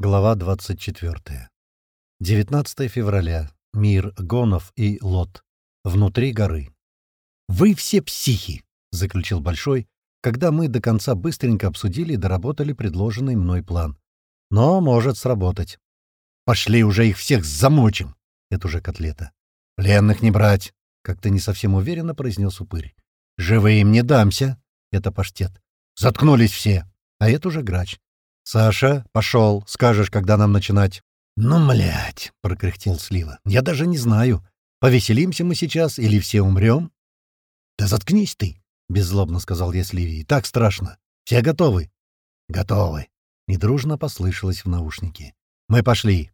Глава 24. 19 февраля. Мир Гонов и Лот. Внутри горы. «Вы все психи!» — заключил Большой, когда мы до конца быстренько обсудили и доработали предложенный мной план. «Но может сработать. Пошли уже их всех замочим!» — это уже котлета. «Пленных не брать!» — как-то не совсем уверенно произнес упырь. «Живым не дамся!» — это паштет. «Заткнулись все!» — а это уже грач. «Саша, пошел, скажешь, когда нам начинать». «Ну, млять!» — прокряхтел Слива. «Я даже не знаю, повеселимся мы сейчас или все умрем?» «Да заткнись ты!» — беззлобно сказал я Сливе. «Так страшно. Все готовы?» «Готовы!» — недружно послышалось в наушнике. «Мы пошли!»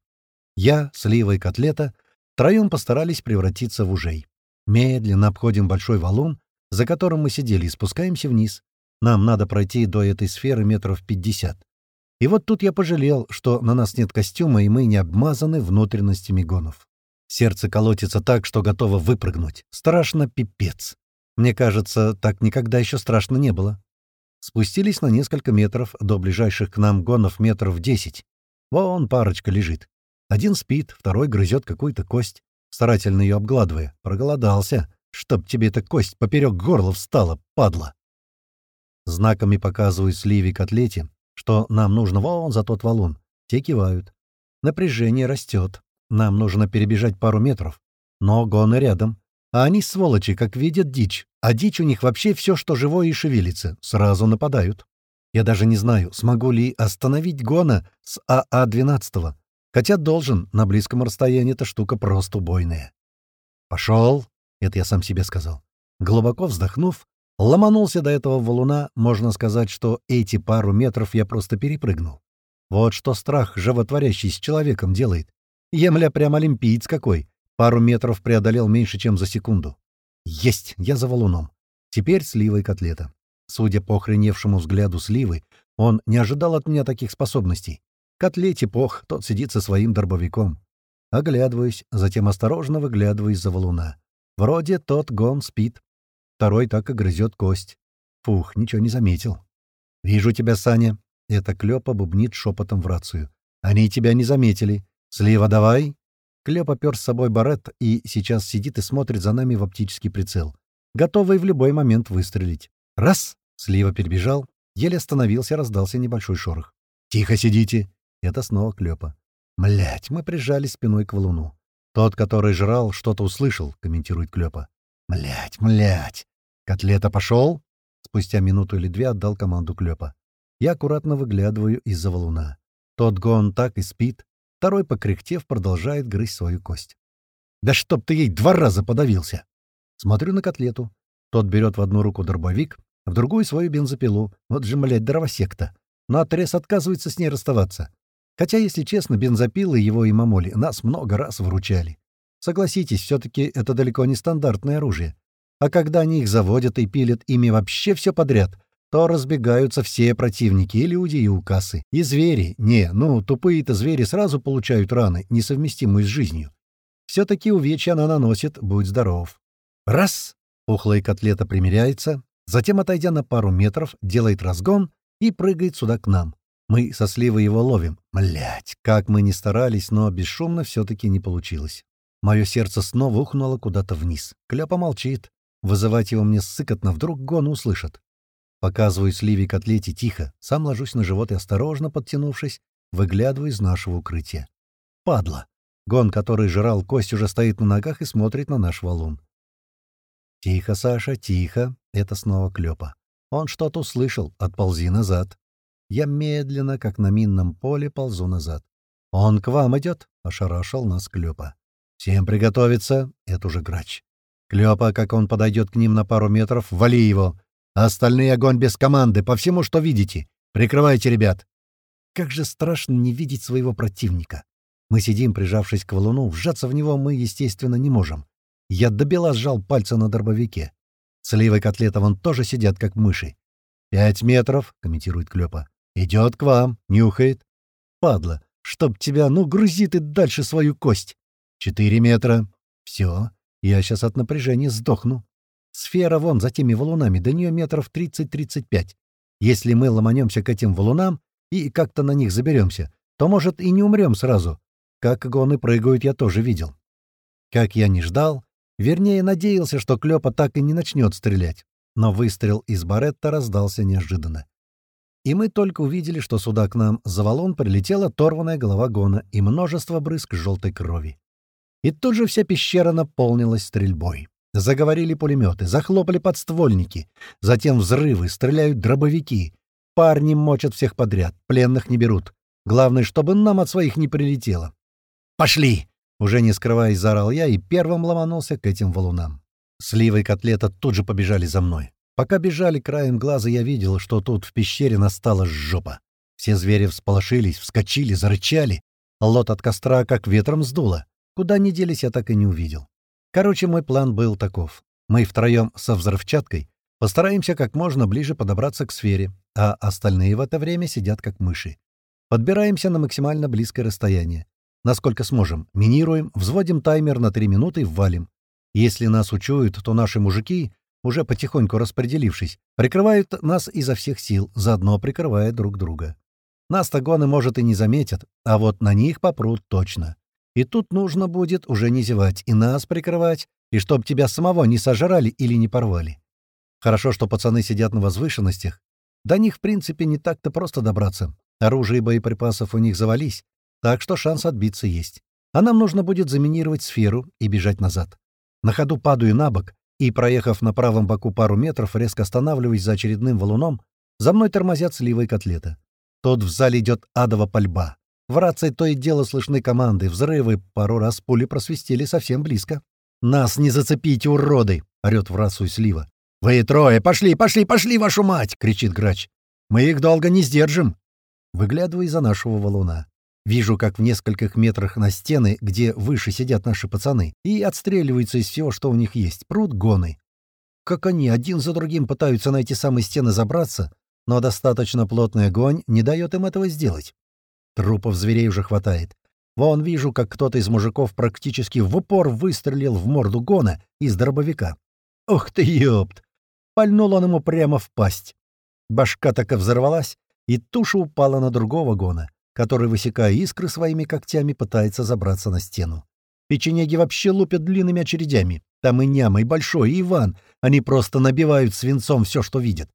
Я, Слива и Котлета втроем постарались превратиться в ужей. Медленно обходим большой валун, за которым мы сидели, и спускаемся вниз. Нам надо пройти до этой сферы метров пятьдесят. И вот тут я пожалел, что на нас нет костюма, и мы не обмазаны внутренностями гонов. Сердце колотится так, что готово выпрыгнуть. Страшно пипец. Мне кажется, так никогда еще страшно не было. Спустились на несколько метров до ближайших к нам гонов метров десять. Вон парочка лежит. Один спит, второй грызет какую-то кость, старательно ее обгладывая. Проголодался, чтоб тебе эта кость поперек горла встала, падла. Знаками показываю Сливе котлете, что нам нужно вон за тот валун. Те кивают. Напряжение растет. Нам нужно перебежать пару метров. Но гоны рядом. А они, сволочи, как видят дичь. А дичь у них вообще все, что живое и шевелится. Сразу нападают. Я даже не знаю, смогу ли остановить гона с АА-12. Хотя должен, на близком расстоянии эта штука просто убойная. «Пошел!» — это я сам себе сказал. Глубоко вздохнув, Ломанулся до этого валуна, можно сказать, что эти пару метров я просто перепрыгнул. Вот что страх, животворящий с человеком, делает. Емля прям олимпиец какой. Пару метров преодолел меньше, чем за секунду. Есть, я за валуном. Теперь слива и котлета. Судя по охреневшему взгляду сливы, он не ожидал от меня таких способностей. Котлете пох, тот сидит со своим дробовиком. Оглядываюсь, затем осторожно выглядываю из-за валуна. Вроде тот гон спит, Второй так и грызет кость. Фух, ничего не заметил. «Вижу тебя, Саня». Это Клёпа бубнит шепотом в рацию. «Они тебя не заметили. Слива давай». Клёпа пёр с собой барет и сейчас сидит и смотрит за нами в оптический прицел. Готовый в любой момент выстрелить. Раз! Слива перебежал. Еле остановился, раздался небольшой шорох. «Тихо сидите!» Это снова Клёпа. «Млять, мы прижали спиной к валуну. Тот, который жрал, что-то услышал», — комментирует Клёпа. Млять, млять. Котлета пошел? Спустя минуту или две отдал команду Клёпа. Я аккуратно выглядываю из-за валуна. Тот гон так и спит. Второй, покряхтев, продолжает грызть свою кость. «Да чтоб ты ей два раза подавился!» Смотрю на котлету. Тот берет в одну руку дробовик, в другую — свою бензопилу. Вот же, млядь, дровосек-то. Но отрез отказывается с ней расставаться. Хотя, если честно, бензопилы его и мамоли нас много раз выручали. Согласитесь, все-таки это далеко не стандартное оружие. А когда они их заводят и пилят ими вообще все подряд, то разбегаются все противники, и люди, и укасы, и звери. Не, ну, тупые-то звери сразу получают раны, несовместимые с жизнью. Все-таки увечья она наносит, будь здоров. Раз! Пухлая котлета примеряется, затем, отойдя на пару метров, делает разгон и прыгает сюда к нам. Мы со сливой его ловим. Млять, как мы ни старались, но бесшумно все-таки не получилось. Мое сердце снова ухнуло куда-то вниз. Кляпа молчит. Вызывать его мне сыкотно, вдруг гон услышат. Показываю сливе котлете тихо, сам ложусь на живот и, осторожно подтянувшись, выглядываю из нашего укрытия. Падла! Гон, который жрал кость, уже стоит на ногах и смотрит на наш валун. «Тихо, Саша, тихо!» — это снова Клёпа. Он что-то услышал, отползи назад. Я медленно, как на минном поле, ползу назад. «Он к вам идет!» — ошарашил нас Клёпа. «Всем приготовиться!» — это уже грач. «Клёпа, как он подойдет к ним на пару метров, вали его! остальные огонь без команды, по всему, что видите! Прикрывайте, ребят!» Как же страшно не видеть своего противника! Мы сидим, прижавшись к валуну, вжаться в него мы, естественно, не можем. Я до бела сжал пальцы на дробовике. Слива и котлета вон тоже сидят, как мыши. «Пять метров», — комментирует Клёпа. «Идет к вам, нюхает». «Падла, чтоб тебя, ну, грузи ты дальше свою кость!» Четыре метра. Все. Я сейчас от напряжения сдохну. Сфера вон за теми валунами, до нее метров 30-35. Если мы ломанемся к этим валунам и как-то на них заберемся, то, может, и не умрем сразу. Как гоны прыгают, я тоже видел. Как я не ждал, вернее, надеялся, что Клёпа так и не начнет стрелять. Но выстрел из баретта раздался неожиданно. И мы только увидели, что сюда к нам за валун прилетела торванная голова гона и множество брызг желтой крови. И тут же вся пещера наполнилась стрельбой. Заговорили пулеметы, захлопали подствольники, затем взрывы, стреляют дробовики. Парни мочат всех подряд, пленных не берут. Главное, чтобы нам от своих не прилетело. «Пошли!» — уже не скрываясь, заорал я и первым ломанулся к этим валунам. Слива и котлета тут же побежали за мной. Пока бежали краем глаза, я видел, что тут в пещере настала жопа. Все звери всполошились, вскочили, зарычали. Лот от костра как ветром сдуло. Куда они делись, я так и не увидел. Короче, мой план был таков. Мы втроем со взрывчаткой постараемся как можно ближе подобраться к сфере, а остальные в это время сидят как мыши. Подбираемся на максимально близкое расстояние. Насколько сможем. Минируем, взводим таймер на 3 минуты и валим. Если нас учуют, то наши мужики, уже потихоньку распределившись, прикрывают нас изо всех сил, заодно прикрывая друг друга. Нас-то гоны, может, и не заметят, а вот на них попрут точно. И тут нужно будет уже не зевать, и нас прикрывать, и чтоб тебя самого не сожрали или не порвали. Хорошо, что пацаны сидят на возвышенностях. До них, в принципе, не так-то просто добраться. Оружие и боеприпасов у них завались, так что шанс отбиться есть. А нам нужно будет заминировать сферу и бежать назад. На ходу падаю на бок и, проехав на правом боку пару метров, резко останавливаясь за очередным валуном, за мной тормозят слива и котлета. Тут в зале идет адова пальба. В рации то и дело слышны команды, взрывы, пару раз пули просвистели совсем близко. «Нас не зацепите, уроды!» — орёт в рацию Слива. «Вы трое! Пошли, пошли, пошли, вашу мать!» — кричит грач. «Мы их долго не сдержим!» Выглядываю из-за нашего валуна. Вижу, как в нескольких метрах на стены, где выше сидят наши пацаны, и отстреливаются из всего, что у них есть, пруд гоны. Как они один за другим пытаются на эти самые стены забраться, но достаточно плотный огонь не дает им этого сделать. Трупов зверей уже хватает. Вон вижу, как кто-то из мужиков практически в упор выстрелил в морду Гона из дробовика. Ух ты, ёпт! Пальнул он ему прямо в пасть. Башка так и взорвалась, и туша упала на другого Гона, который, высекая искры своими когтями, пытается забраться на стену. Печенеги вообще лупят длинными очередями. Там и Няма, и Большой, и Иван. Они просто набивают свинцом все, что видят.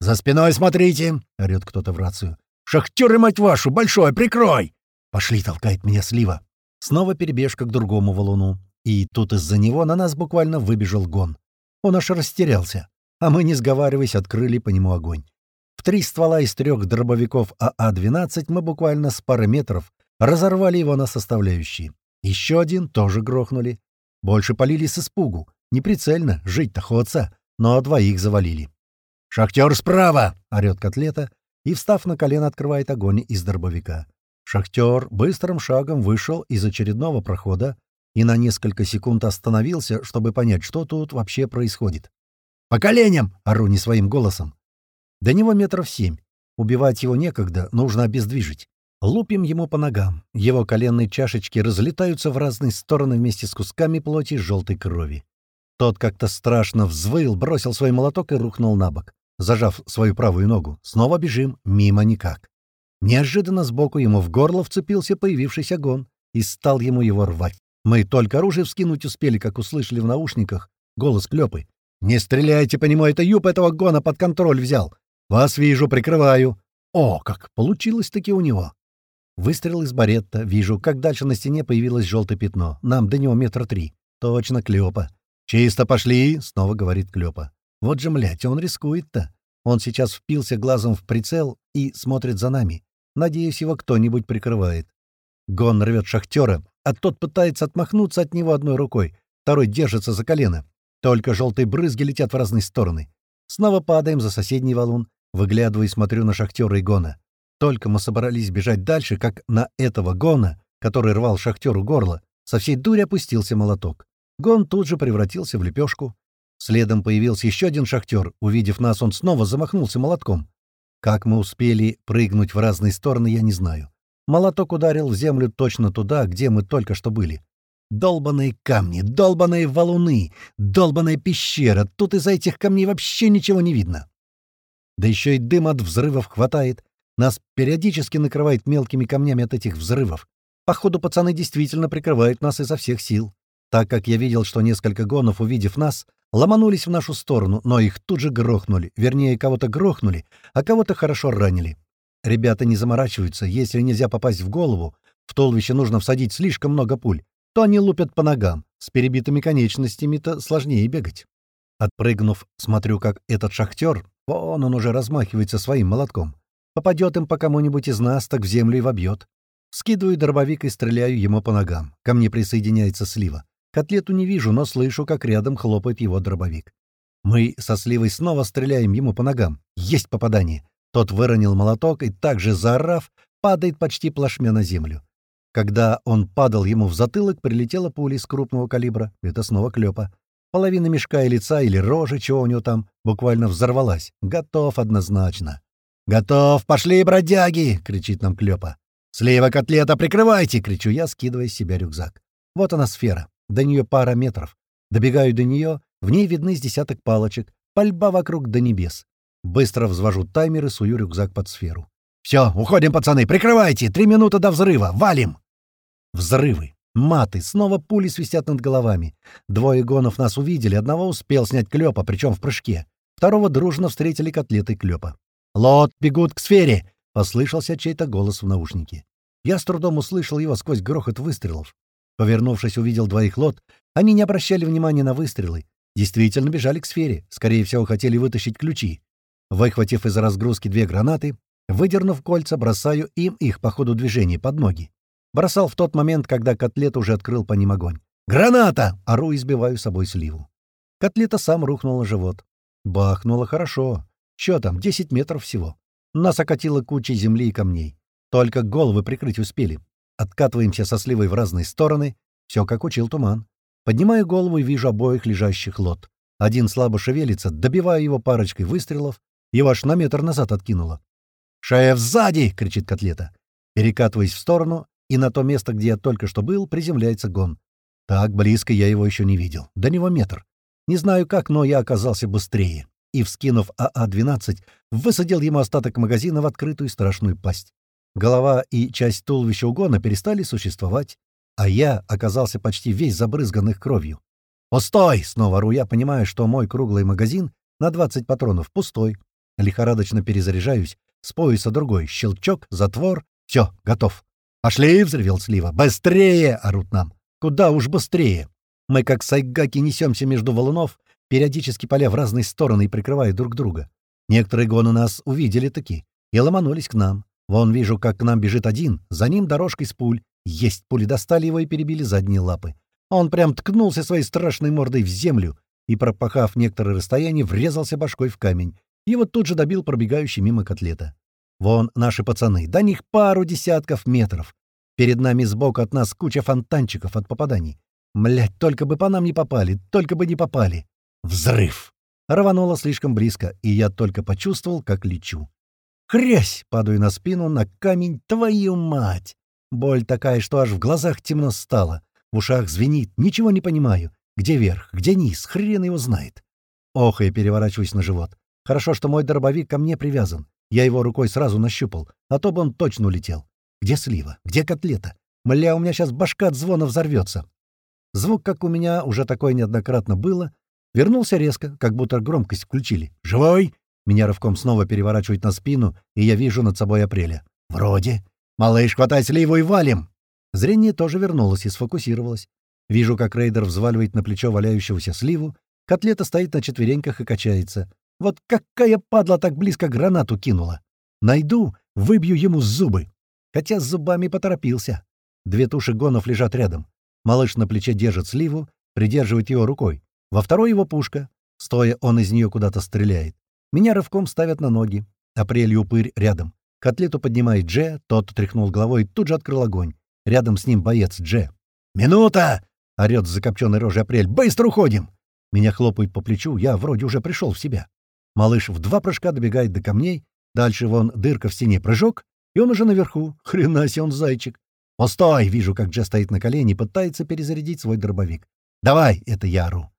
«За спиной смотрите!» — орёт кто-то в рацию. «Шахтеры, мать вашу! Большой, прикрой!» «Пошли!» — толкает меня слива. Снова перебежка к другому валуну. И тут из-за него на нас буквально выбежал гон. Он аж растерялся. А мы, не сговариваясь, открыли по нему огонь. В три ствола из трех дробовиков АА-12 мы буквально с пары метров разорвали его на составляющие. Еще один тоже грохнули. Больше полили с испугу. Неприцельно, жить-то ходца, но двоих завалили. «Шахтер справа!» — орёт котлета, и, встав на колено, открывает огонь из дробовика. Шахтер быстрым шагом вышел из очередного прохода и на несколько секунд остановился, чтобы понять, что тут вообще происходит. «По коленям!» — ору не своим голосом. До него метров семь. Убивать его некогда, нужно обездвижить. Лупим ему по ногам. Его коленные чашечки разлетаются в разные стороны вместе с кусками плоти желтой крови. Тот как-то страшно взвыл, бросил свой молоток и рухнул на бок зажав свою правую ногу. Снова бежим, мимо никак. Неожиданно сбоку ему в горло вцепился появившийся гон и стал ему его рвать. Мы только оружие вскинуть успели, как услышали в наушниках голос Клёпы. «Не стреляйте по нему, это юб этого гона под контроль взял. Вас вижу, прикрываю». О, как получилось-таки у него. Выстрел из баретта. Вижу, как дальше на стене появилось желтое пятно. Нам до него метра три. Точно Клёпа. «Чисто пошли», — снова говорит Клёпа. Вот же, млядь, он рискует-то. Он сейчас впился глазом в прицел и смотрит за нами. Надеюсь, его кто-нибудь прикрывает. Гон рвет шахтера, а тот пытается отмахнуться от него одной рукой, второй держится за колено. Только желтые брызги летят в разные стороны. Снова падаем за соседний валун, выглядываю и смотрю на шахтера и Гона. Только мы собрались бежать дальше, как на этого Гона, который рвал шахтеру горло, со всей дури опустился молоток. Гон тут же превратился в лепешку. Следом появился еще один шахтер. Увидев нас, он снова замахнулся молотком. Как мы успели прыгнуть в разные стороны, я не знаю. Молоток ударил в землю точно туда, где мы только что были. Долбаные камни, долбаные валуны, долбаная пещера. Тут из-за этих камней вообще ничего не видно. Да еще и дым от взрывов хватает. Нас периодически накрывает мелкими камнями от этих взрывов. Походу, пацаны действительно прикрывают нас изо всех сил. Так как я видел, что несколько гонов, увидев нас, ломанулись в нашу сторону, но их тут же грохнули. Вернее, кого-то грохнули, а кого-то хорошо ранили. Ребята не заморачиваются. Если нельзя попасть в голову, в туловище нужно всадить слишком много пуль, то они лупят по ногам. С перебитыми конечностями-то сложнее бегать. Отпрыгнув, смотрю, как этот шахтер, вон он уже размахивается своим молотком. Попадет им по кому-нибудь из нас, так в землю и вобьет. Скидываю дробовик и стреляю ему по ногам. Ко мне присоединяется слива. Котлету не вижу, но слышу, как рядом хлопает его дробовик. Мы со сливой снова стреляем ему по ногам. Есть попадание. Тот выронил молоток и, также заорав, падает почти плашмя на землю. Когда он падал ему в затылок, прилетела пуля из крупного калибра. Это снова клёпа. Половина мешка и лица или рожи, чего у него там, буквально взорвалась. Готов однозначно. «Готов! Пошли, бродяги!» — кричит нам Клёпа. «Слева котлета, прикрывайте!» — кричу я, скидывая с себя рюкзак. Вот она сфера. До нее пара метров. Добегаю до нее, в ней видны с десяток палочек. Пальба вокруг до небес. Быстро взвожу таймер и сую рюкзак под сферу. «Все, уходим, пацаны, прикрывайте! Три минуты до взрыва! Валим!» Взрывы. Маты. Снова пули свистят над головами. Двое гонов нас увидели, одного успел снять Клёпа, причем в прыжке. Второго дружно встретили котлеты Клёпа. «Лот, бегут к сфере!» — послышался чей-то голос в наушнике. Я с трудом услышал его сквозь грохот выстрелов. Повернувшись, увидел двоих лот. Они не обращали внимания на выстрелы. Действительно бежали к сфере. Скорее всего, хотели вытащить ключи. Выхватив из разгрузки две гранаты, выдернув кольца, бросаю им их по ходу движения под ноги. Бросал в тот момент, когда котлет уже открыл по ним огонь. «Граната!» — ору и сбиваю с собой сливу. Котлета сам рухнул на живот. Бахнуло хорошо. Чё там, 10 метров всего. Нас окатило кучей земли и камней. Только головы прикрыть успели. Откатываемся со сливой в разные стороны. Все как учил туман. Поднимаю голову и вижу обоих лежащих лот. Один слабо шевелится, добиваю его парочкой выстрелов. Его аж на метр назад откинуло. «Шеф, сзади!» — кричит котлета. Перекатываясь в сторону, и на то место, где я только что был, приземляется гон. Так близко я его еще не видел. До него метр. Не знаю как, но я оказался быстрее и, вскинув АА-12, высадил ему остаток магазина в открытую страшную пасть. Голова и часть туловища угона перестали существовать, а я оказался почти весь забрызган их кровью. «Пустой!» — снова ру я, понимаю, что мой круглый магазин на 20 патронов пустой. Лихорадочно перезаряжаюсь, с пояса другой, щелчок, затвор, все, готов. «Пошли!» — взревел Слива. «Быстрее!» — орут нам. «Куда уж быстрее!» Мы, как сайгаки, несемся между валунов, периодически поля в разные стороны и прикрывая друг друга. Некоторые гоны нас увидели таки и ломанулись к нам. Вон вижу, как к нам бежит один, за ним дорожка из пуль. Есть пули достали его и перебили задние лапы. Он прям ткнулся своей страшной мордой в землю и, пропахав некоторое расстояние, врезался башкой в камень. Его тут же добил пробегающий мимо котлета. Вон наши пацаны, до них пару десятков метров. Перед нами сбоку от нас куча фонтанчиков от попаданий. Млять, только бы по нам не попали, только бы не попали. Взрыв! Рвануло слишком близко, и я только почувствовал, как лечу. Хрясь! Падаю на спину, на камень, твою мать! Боль такая, что аж в глазах темно стало. В ушах звенит, ничего не понимаю. Где верх, где низ, хрен его знает. Ох, я переворачиваюсь на живот. Хорошо, что мой дробовик ко мне привязан. Я его рукой сразу нащупал, а то бы он точно улетел. Где слива? Где котлета? Мля, у меня сейчас башка от звона взорвется. Звук, как у меня уже такое неоднократно было, Вернулся резко, как будто громкость включили. «Живой?» Меня рывком снова переворачивает на спину, и я вижу над собой Апреля. «Вроде. Малыш, хватай сливу и валим!» Зрение тоже вернулось и сфокусировалось. Вижу, как рейдер взваливает на плечо валяющегося сливу. Котлета стоит на четвереньках и качается. Вот какая падла так близко гранату кинула! Найду, выбью ему зубы. Хотя с зубами поторопился. Две туши гонов лежат рядом. Малыш на плече держит сливу, придерживает его рукой. Во второй его пушка. Стоя, он из нее куда-то стреляет. Меня рывком ставят на ноги. Апрель и упырь рядом. Котлету поднимает Дже, тот тряхнул головой и тут же открыл огонь. Рядом с ним боец Дже. «Минута!» — орёт с закопченной рожей Апрель. «Быстро уходим!» Меня хлопают по плечу, я вроде уже пришел в себя. Малыш в два прыжка добегает до камней. Дальше вон дырка в стене прыжок, и он уже наверху. Хрена себе он зайчик. «Постой!» — вижу, как Дже стоит на колени и пытается перезарядить свой дробовик. «Давай!» — это я ору.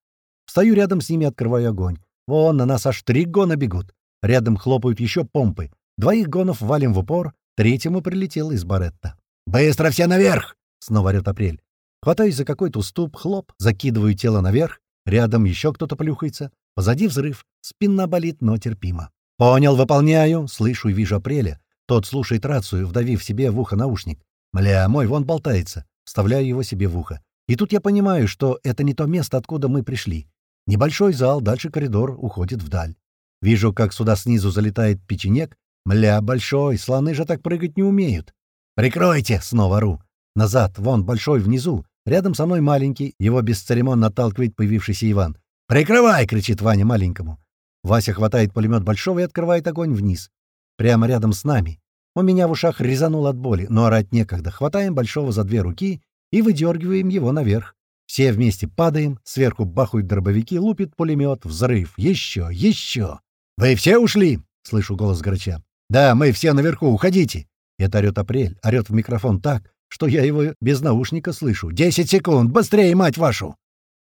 Стою рядом с ними, открываю огонь. Вон, на нас аж три гона бегут. Рядом хлопают еще помпы. Двоих гонов валим в упор, третьему прилетело из баретта. «Быстро все наверх!» — снова орёт Апрель. Хватаюсь за какой-то уступ, хлоп, закидываю тело наверх, рядом еще кто-то плюхается, позади взрыв, спина болит, но терпимо. «Понял, выполняю!» — слышу и вижу Апреля. Тот слушает рацию, вдавив себе в ухо наушник. «Мля, мой вон болтается!» Вставляю его себе в ухо. И тут я понимаю, что это не то место, откуда мы пришли. Небольшой зал, дальше коридор уходит вдаль. Вижу, как сюда снизу залетает печенек. Мля, большой, слоны же так прыгать не умеют. «Прикройте!» — снова ру. Назад, вон, большой внизу. Рядом со мной маленький, его бесцеремонно отталкивает появившийся Иван. «Прикрывай!» — кричит Ваня маленькому. Вася хватает пулемет большого и открывает огонь вниз. Прямо рядом с нами. У меня в ушах резанул от боли, но орать некогда. Хватаем большого за две руки и выдергиваем его наверх. Все вместе падаем, сверху бахают дробовики, лупит пулемет, взрыв. Еще, еще. «Вы все ушли?» — слышу голос Грача. «Да, мы все наверху, уходите!» Это орёт Апрель, орёт в микрофон так, что я его без наушника слышу. «Десять секунд! Быстрее, мать вашу!»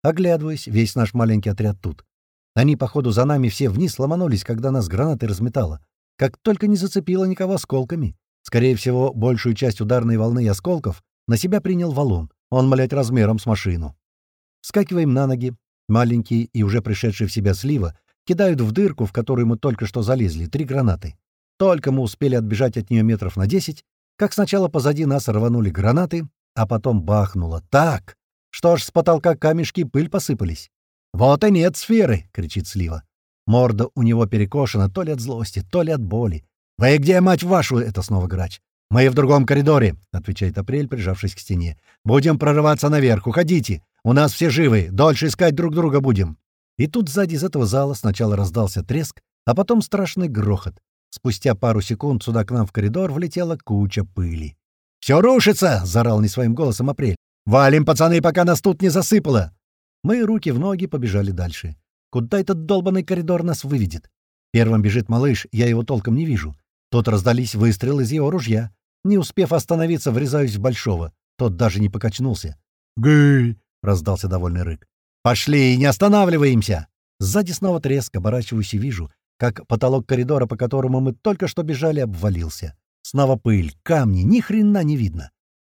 Оглядываюсь, весь наш маленький отряд тут. Они, походу, за нами все вниз ломанулись, когда нас гранатой разметало. Как только не зацепило никого осколками. Скорее всего, большую часть ударной волны и осколков на себя принял валун. Он, млять, размером с машину. Скакиваем на ноги. Маленький и уже пришедший в себя слива кидают в дырку, в которую мы только что залезли, три гранаты. Только мы успели отбежать от нее метров на десять, как сначала позади нас рванули гранаты, а потом бахнуло так, что аж с потолка камешки пыль посыпались. «Вот и нет сферы!» — кричит Слива. Морда у него перекошена то ли от злости, то ли от боли. «Вы где, мать вашу?» — это снова грач. «Мы в другом коридоре», — отвечает Апрель, прижавшись к стене. «Будем прорываться наверх. Уходите. У нас все живы. Дольше искать друг друга будем». И тут сзади из этого зала сначала раздался треск, а потом страшный грохот. Спустя пару секунд сюда к нам в коридор влетела куча пыли. «Все рушится!» — заорал не своим голосом Апрель. «Валим, пацаны, пока нас тут не засыпало!» Мы руки в ноги побежали дальше. Куда этот долбанный коридор нас выведет? Первым бежит малыш, я его толком не вижу. Тут раздались выстрелы из его ружья. Не успев остановиться, врезаюсь в большого. Тот даже не покачнулся. «Гэй!» — раздался довольный рык. «Пошли, не останавливаемся!» Сзади снова треск, оборачиваюсь и вижу, как потолок коридора, по которому мы только что бежали, обвалился. Снова пыль, камни, ни хрена не видно.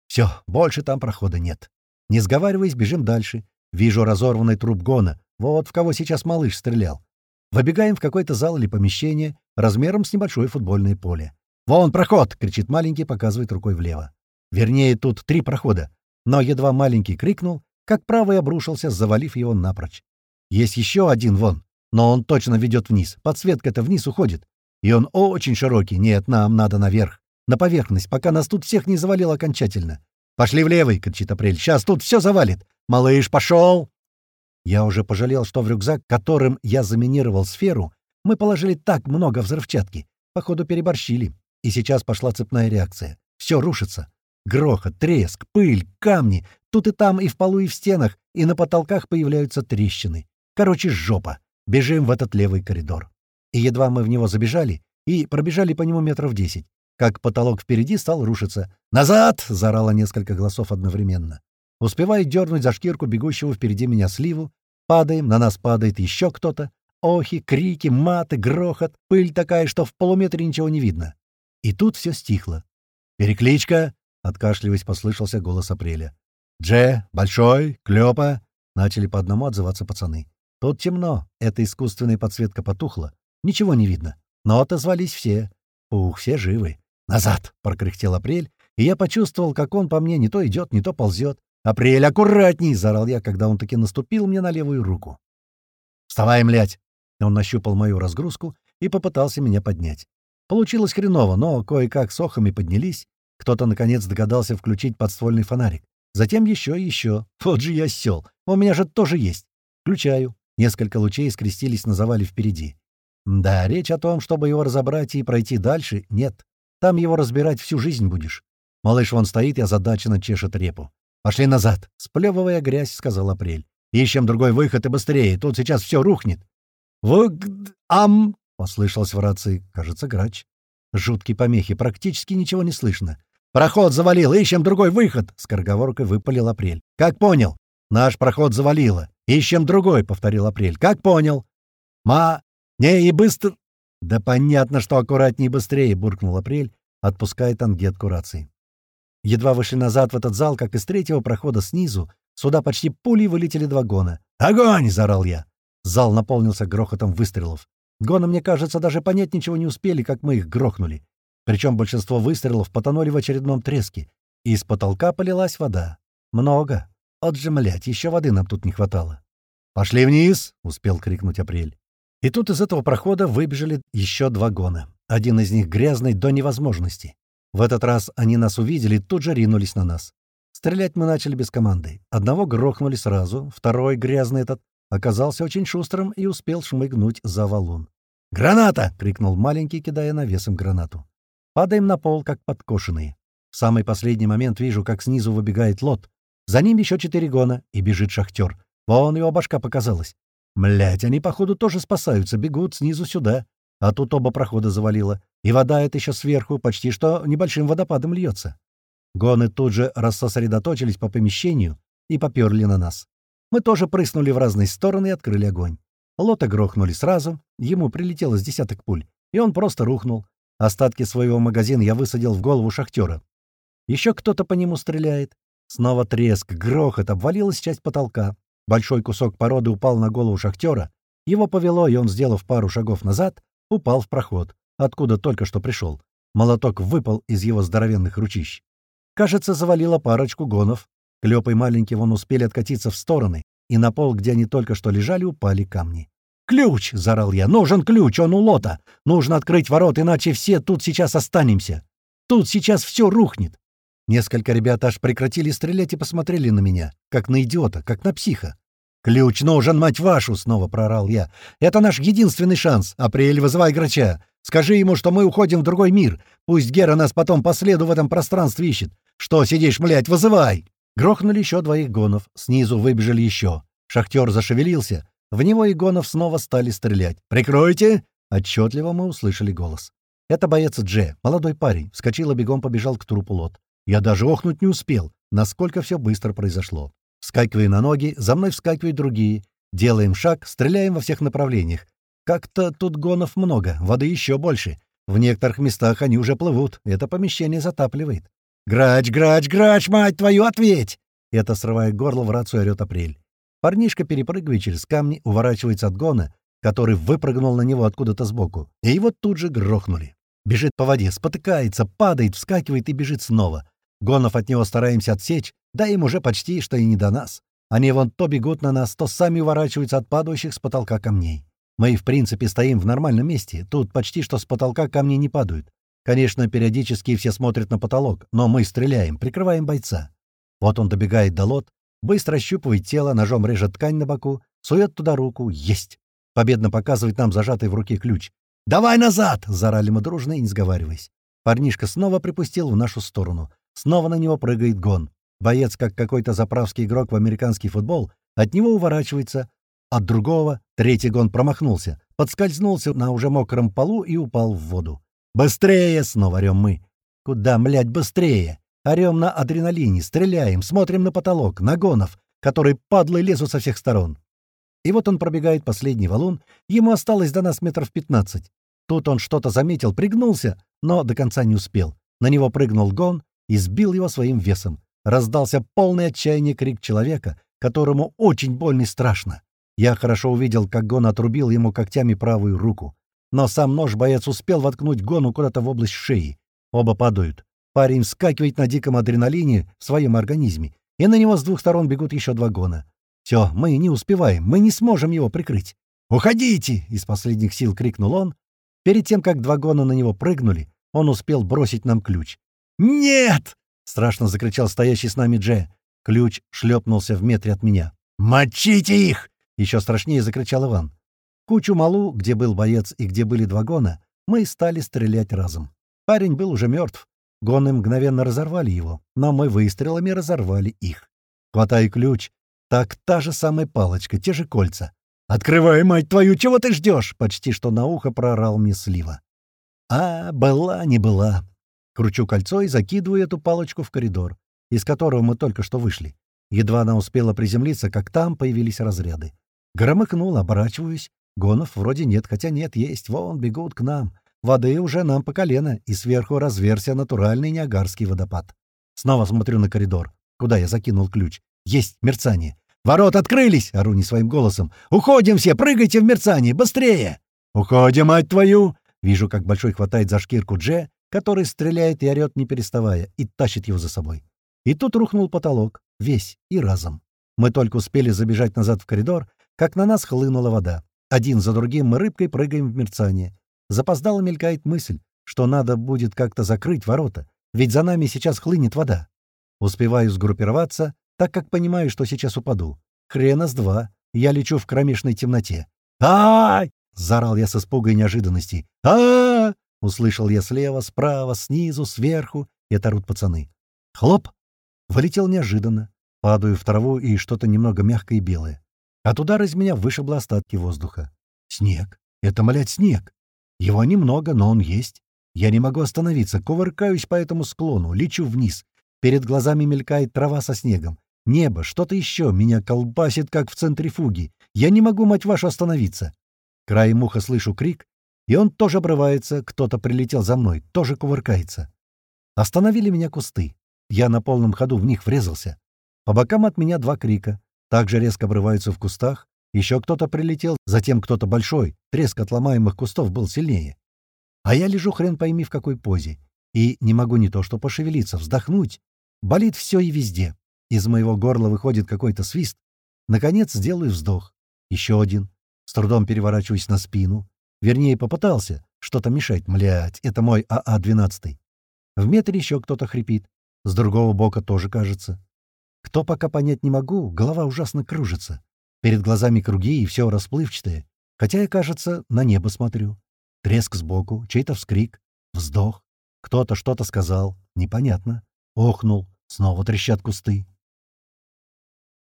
Все, больше там прохода нет. Не сговариваясь, бежим дальше. Вижу разорванный труп гона. Вот в кого сейчас малыш стрелял. Выбегаем в какой-то зал или помещение размером с небольшое футбольное поле. «Вон проход!» — кричит маленький, показывает рукой влево. Вернее, тут три прохода. Но едва маленький крикнул, как правый обрушился, завалив его напрочь. Есть еще один вон, но он точно ведет вниз. Подсветка-то вниз уходит. И он очень широкий. Нет, нам надо наверх. На поверхность, пока нас тут всех не завалило окончательно. «Пошли в левый!» — кричит Апрель. «Сейчас тут все завалит! Малыш, пошел!» Я уже пожалел, что в рюкзак, которым я заминировал сферу, мы положили так много взрывчатки. Походу, переборщили. И сейчас пошла цепная реакция. Все рушится. Грохот, треск, пыль, камни. Тут и там, и в полу, и в стенах, и на потолках появляются трещины. Короче, жопа. Бежим в этот левый коридор. И едва мы в него забежали и пробежали по нему метров десять, как потолок впереди стал рушиться. «Назад!» — заорало несколько голосов одновременно. Успеваю дернуть за шкирку бегущего впереди меня сливу. Падаем, на нас падает еще кто-то. Охи, крики, маты, грохот, пыль такая, что в полуметре ничего не видно. И тут все стихло. «Перекличка!» — откашливаясь, послышался голос Апреля. «Дже, Большой, Клёпа!» — начали по одному отзываться пацаны. Тут темно, эта искусственная подсветка потухла. Ничего не видно. Но отозвались все. Ух, все живы. «Назад!» — прокряхтел Апрель, и я почувствовал, как он по мне не то идет, не то ползет. «Апрель, аккуратней!» — заорал я, когда он таки наступил мне на левую руку. «Вставай, млядь!» Он нащупал мою разгрузку и попытался меня поднять. Получилось хреново, но кое-как с охами поднялись. Кто-то, наконец, догадался включить подствольный фонарик. Затем еще и еще. Вот же я сел. У меня же тоже есть. Включаю. Несколько лучей скрестились на завале впереди. Да, речь о том, чтобы его разобрать и пройти дальше, нет. Там его разбирать всю жизнь будешь. Малыш вон стоит и озадаченно чешет репу. «Пошли назад!» — сплевывая грязь, сказал Апрель. «Ищем другой выход и быстрее, тут сейчас все рухнет!» «Вгд-ам!» — послышалось в рации, кажется, грач. Жуткие помехи, практически ничего не слышно. «Проход завалил, ищем другой выход!» — скороговоркой выпалил Апрель. «Как понял?» «Наш проход завалило. Ищем другой», — повторил Апрель. «Как понял?» «Ма... Не, и быстро...» «Да понятно, что аккуратнее и быстрее», — буркнул Апрель, отпуская тангетку рации. Едва вышли назад в этот зал, как из третьего прохода снизу, сюда почти пулей вылетели два гона. «Огонь!» — заорал я. Зал наполнился грохотом выстрелов. Гоны, мне кажется, даже понять ничего не успели, как мы их грохнули. Причем большинство выстрелов потонули в очередном треске, и из потолка полилась вода. Много. От же, млядь, еще воды нам тут не хватало. «Пошли вниз!» — успел крикнуть Апрель. И тут из этого прохода выбежали еще два гона. Один из них грязный до невозможности. В этот раз они нас увидели и тут же ринулись на нас. Стрелять мы начали без команды. Одного грохнули сразу, второй, грязный этот, оказался очень шустрым и успел шмыгнуть за валун. «Граната!» — крикнул маленький, кидая навесом гранату. Падаем на пол, как подкошенные. В самый последний момент вижу, как снизу выбегает лот. За ним еще четыре гона, и бежит шахтер. Вон его башка показалась. Млять, они, походу, тоже спасаются, бегут снизу сюда. А тут оба прохода завалило. И вода эта еще сверху, почти что небольшим водопадом льется. Гоны тут же рассосредоточились по помещению и поперли на нас. Мы тоже прыснули в разные стороны и открыли огонь. Лота грохнули сразу, ему прилетело с десяток пуль, и он просто рухнул. Остатки своего магазина я высадил в голову шахтера. Еще кто-то по нему стреляет. Снова треск, грохот, обвалилась часть потолка. Большой кусок породы упал на голову шахтера. Его повело, и он, сделав пару шагов назад, упал в проход, откуда только что пришел. Молоток выпал из его здоровенных ручищ. Кажется, завалило парочку гонов. Клёп и маленький вон успели откатиться в стороны, и на пол, где они только что лежали, упали камни. «Ключ!» — заорал я. «Нужен ключ! Он у лота! Нужно открыть ворот, иначе все тут сейчас останемся! Тут сейчас все рухнет!» Несколько ребят аж прекратили стрелять и посмотрели на меня, как на идиота, как на психа. «Ключ нужен, мать вашу!» — снова прорал я. «Это наш единственный шанс. Апрель, вызывай грача. Скажи ему, что мы уходим в другой мир. Пусть Гера нас потом по следу в этом пространстве ищет. Что сидишь, млять, вызывай!» Грохнули еще двоих гонов. Снизу выбежали еще. Шахтер зашевелился. В него игонов снова стали стрелять. «Прикройте!» Отчетливо мы услышали голос. Это боец Дже, молодой парень, вскочил и бегом побежал к трупу лот. Я даже охнуть не успел, насколько все быстро произошло. Вскакивая на ноги, за мной вскакивают другие. Делаем шаг, стреляем во всех направлениях. Как-то тут гонов много, воды еще больше. В некоторых местах они уже плывут, это помещение затапливает. «Грач, грач, грач, мать твою, ответь!» Это, срывая горло, в рацию орёт Апрель. Парнишка, перепрыгивая через камни, уворачивается от гона, который выпрыгнул на него откуда-то сбоку, и его тут же грохнули. Бежит по воде, спотыкается, падает, вскакивает и бежит снова. Гонов от него стараемся отсечь, да им уже почти что и не до нас. Они вон то бегут на нас, то сами уворачиваются от падающих с потолка камней. Мы, в принципе, стоим в нормальном месте. Тут почти что с потолка камни не падают. Конечно, периодически все смотрят на потолок, но мы стреляем, прикрываем бойца. Вот он добегает до лот, Быстро ощупывает тело, ножом режет ткань на боку, сует туда руку. Есть! Победно показывает нам зажатый в руке ключ. «Давай назад!» — заорали мы дружно и не сговариваясь. Парнишка снова припустил в нашу сторону. Снова на него прыгает гон. Боец, как какой-то заправский игрок в американский футбол, от него уворачивается. От другого третий гон промахнулся, подскользнулся на уже мокром полу и упал в воду. «Быстрее!» — снова орем мы. «Куда, млять, быстрее?» Орем на адреналине, стреляем, смотрим на потолок, на гонов, которые падлы лезут со всех сторон. И вот он пробегает последний валун, ему осталось до нас метров пятнадцать. Тут он что-то заметил, пригнулся, но до конца не успел. На него прыгнул гон и сбил его своим весом. Раздался полный отчаяние крик человека, которому очень больно и страшно. Я хорошо увидел, как гон отрубил ему когтями правую руку. Но сам нож боец успел воткнуть гону куда-то в область шеи. Оба падают. Парень вскакивает на диком адреналине в своем организме, и на него с двух сторон бегут еще два гона. Все, мы не успеваем, мы не сможем его прикрыть. «Уходите!» — из последних сил крикнул он. Перед тем, как два гона на него прыгнули, он успел бросить нам ключ. «Нет!» — страшно закричал стоящий с нами Дже. Ключ шлепнулся в метре от меня. «Мочите их!» — еще страшнее закричал Иван. Кучу малу, где был боец и где были два гона, мы стали стрелять разом. Парень был уже мертв, Гоны мгновенно разорвали его, но мы выстрелами разорвали их. Хватай ключ. Так та же самая палочка, те же кольца. «Открывай, мать твою, чего ты ждешь?» — почти что на ухо проорал мне слива. «А, была, не была». Кручу кольцо и закидываю эту палочку в коридор, из которого мы только что вышли. Едва она успела приземлиться, как там появились разряды. Громыхнул, оборачиваюсь. Гонов вроде нет, хотя нет, есть. Вон, бегут к нам. Воды уже нам по колено, и сверху разверся натуральный Ниагарский водопад. Снова смотрю на коридор, куда я закинул ключ. Есть мерцание. «Ворот открылись!» — ору не своим голосом. «Уходим все! Прыгайте в мерцание! Быстрее!» «Уходим, мать твою!» Вижу, как Большой хватает за шкирку Дже, который стреляет и орёт, не переставая, и тащит его за собой. И тут рухнул потолок. Весь и разом. Мы только успели забежать назад в коридор, как на нас хлынула вода. Один за другим мы рыбкой прыгаем в мерцание. Запоздало мелькает мысль, что надо будет как-то закрыть ворота, ведь за нами сейчас хлынет вода. Успеваю сгруппироваться, так как понимаю, что сейчас упаду. Хрена с два. Я лечу в кромешной темноте. «Ай!» — заорал я с испуга и неожиданности. а услышал я слева, справа, снизу, сверху. Это орут пацаны. Хлоп! Вылетел неожиданно. Падаю в траву и что-то немного мягкое и белое. От удара из меня вышибло остатки воздуха. Снег. Это, млять, снег. Его немного, но он есть. Я не могу остановиться, кувыркаюсь по этому склону, лечу вниз. Перед глазами мелькает трава со снегом. Небо, что-то еще, меня колбасит, как в центрифуге. Я не могу, мать вашу, остановиться. Краем уха слышу крик, и он тоже обрывается, кто-то прилетел за мной, тоже кувыркается. Остановили меня кусты. Я на полном ходу в них врезался. По бокам от меня два крика. Также резко обрываются в кустах. Еще кто-то прилетел, затем кто-то большой. Треск отломаемых кустов был сильнее. А я лежу хрен пойми в какой позе. И не могу не то что пошевелиться, вздохнуть. Болит все и везде. Из моего горла выходит какой-то свист. Наконец сделаю вздох. Еще один. С трудом переворачиваюсь на спину. Вернее, попытался. Что-то мешать, млять. Это мой АА-12. В метре еще кто-то хрипит. С другого бока тоже кажется. Кто пока понять не могу, голова ужасно кружится. Перед глазами круги и все расплывчатое. Хотя я, кажется, на небо смотрю. Треск сбоку, чей-то вскрик, вздох. Кто-то что-то сказал, непонятно. Охнул, снова трещат кусты.